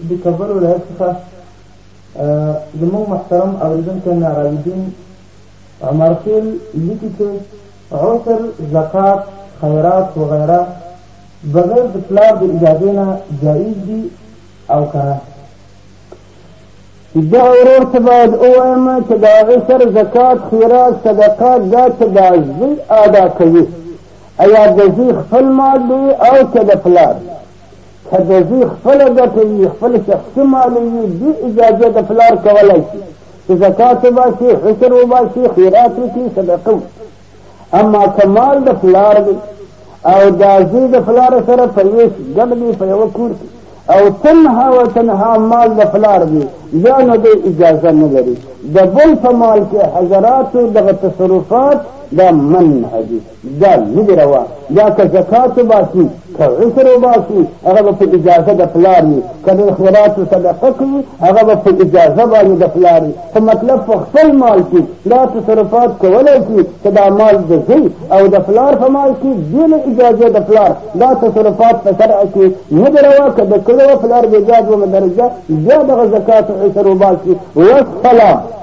د کابل ولایت څخه زموږ محترم اورېدونکی ناراویدین عمرخېل لیکي چې عسر زکات خیرات وغیره بغیر د پلار د اجازې نه جایز دي او که نه دا ورور ته باید ووایم چې د هغې سره زکات خیرات صدقات دا چې دا زوی ادا کوي ایا د زوی خپل مال دی او که د پلار که د زوی خپله ګټه وي خپل شخصي مال وي دې اجازه د پلار کولی شي چې زکات وباسي حشر وباسي خیرات وکړي صدقه وکړي اما که مال د پلار دی او دا زوی د پلار سره په یوه ګډ دی په یوه کور کې او تنها و تنها مال د پلار دی یا نو دی اجازه نه لري د بل په مال کې حضراتو دغه تصرفات دا منع دي دا نه دی روا یا که زکات وباسي که عشر وباسي هغه به په اجازه د پلار وي که د خیرات صدقه کوي هغه به په اجازه باندې د پلار وي په مطلب په خپل مال کې دا تصرفات کولی شي چې دا مال د زوی او د پلار په مال کې بې له اجازې د پلار دا تصرفات په شرع کې نه دی روا که د کلو پلار بېجاز ومدرجه بیا دغه زکات عشر وباسي والسلام